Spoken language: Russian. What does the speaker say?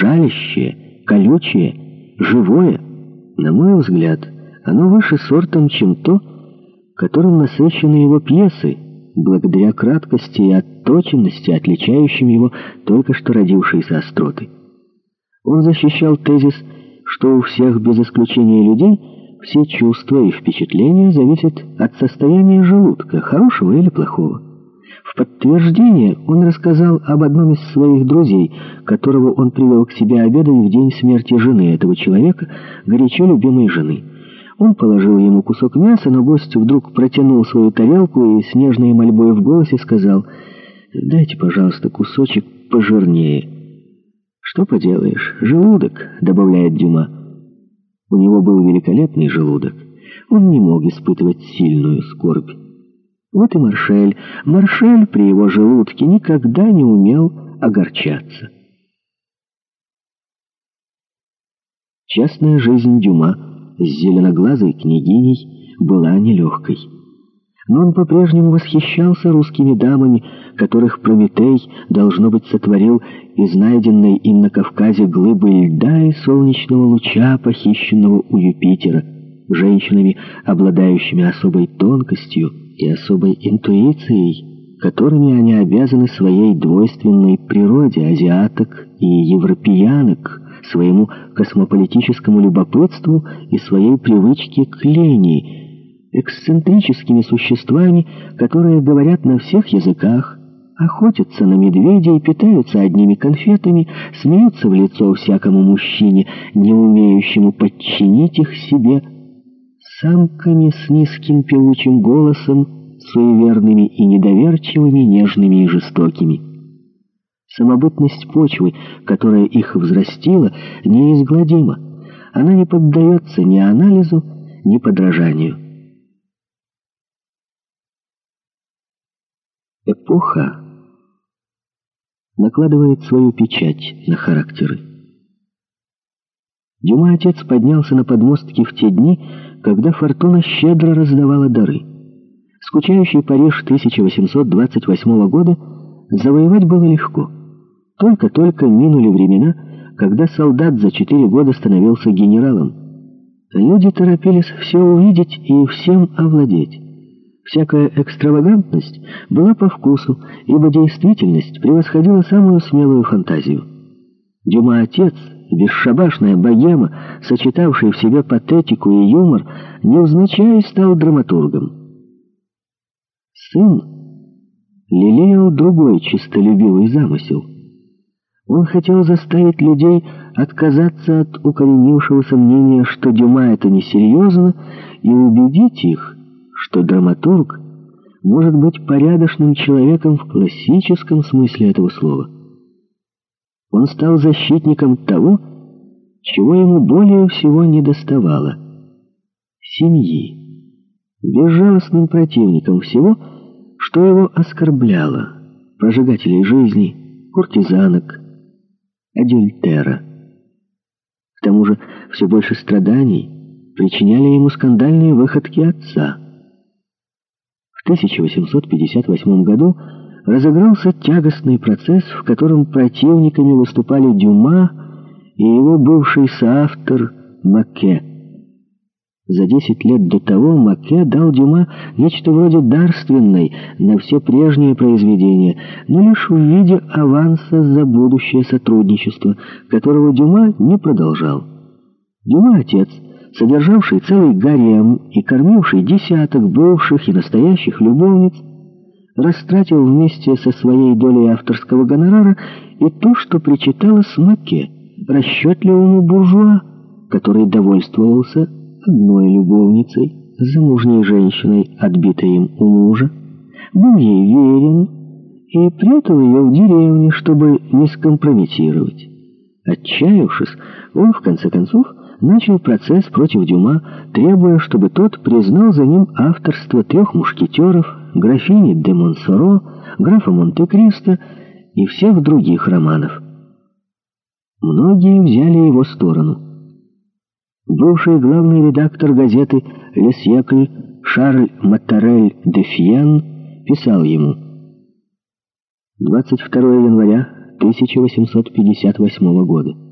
жалящее, колючее, живое. На мой взгляд, оно выше сортом, чем то, которым насыщены его пьесы, благодаря краткости и отточенности, отличающим его только что родившиеся остроты. Он защищал тезис, что у всех без исключения людей все чувства и впечатления зависят от состояния желудка, хорошего или плохого. В подтверждение он рассказал об одном из своих друзей, которого он привел к себе обедать в день смерти жены этого человека, горячо любимой жены. Он положил ему кусок мяса, но гость вдруг протянул свою тарелку и с нежной мольбой в голосе сказал «Дайте, пожалуйста, кусочек пожирнее». «Что поделаешь, желудок», — добавляет Дюма. У него был великолепный желудок. Он не мог испытывать сильную скорбь. Вот и Маршель. Маршель при его желудке никогда не умел огорчаться. Частная жизнь Дюма с зеленоглазой княгиней была нелегкой. Но он по-прежнему восхищался русскими дамами, которых Прометей, должно быть, сотворил из найденной им на Кавказе глыбы льда и солнечного луча, похищенного у Юпитера, женщинами, обладающими особой тонкостью, и особой интуицией, которыми они обязаны своей двойственной природе азиаток и европеянок, своему космополитическому любопытству и своей привычке к лени, эксцентрическими существами, которые говорят на всех языках, охотятся на медведей, питаются одними конфетами, смеются в лицо всякому мужчине, не умеющему подчинить их себе, самками с низким певучим голосом, суеверными и недоверчивыми, нежными и жестокими. Самобытность почвы, которая их взрастила, неизгладима. Она не поддается ни анализу, ни подражанию. Эпоха накладывает свою печать на характеры. Дюма отец поднялся на подмостки в те дни, когда фортуна щедро раздавала дары. Скучающий Париж 1828 года завоевать было легко. Только-только минули времена, когда солдат за четыре года становился генералом. Люди торопились все увидеть и всем овладеть. Всякая экстравагантность была по вкусу, ибо действительность превосходила самую смелую фантазию. Дюма отец бесшабашная богема, сочетавшая в себе патетику и юмор, невзначай стал драматургом. Сын лелеял другой чистолюбивый замысел. Он хотел заставить людей отказаться от укоренившегося мнения, что Дюма это несерьезно, и убедить их, что драматург может быть порядочным человеком в классическом смысле этого слова. Он стал защитником того, чего ему более всего не доставало — семьи, безжалостным противником всего, что его оскорбляло, прожигателей жизни, куртизанок, адюльтера. К тому же все больше страданий причиняли ему скандальные выходки отца. В 1858 году разыгрался тягостный процесс, в котором противниками выступали Дюма и его бывший соавтор Маке. За десять лет до того Маке дал Дюма нечто вроде дарственной на все прежние произведения, но лишь в виде аванса за будущее сотрудничество, которого Дюма не продолжал. Дюма отец, содержавший целый гарем и кормивший десяток бывших и настоящих любовниц, растратил вместе со своей долей авторского гонорара и то, что причиталось Маке, расчетливому буржуа, который довольствовался одной любовницей, замужней женщиной, отбитой им у мужа, был ей верен и прятал ее в деревне, чтобы не скомпрометировать. Отчаявшись, он, в конце концов, начал процесс против Дюма, требуя, чтобы тот признал за ним авторство трех мушкетеров, графини де Монсоро, графа Монте-Кристо и всех других романов. Многие взяли его сторону. Бывший главный редактор газеты «Ле Сьекль» Шарль Матарель де Фьен писал ему 22 января 1858 года.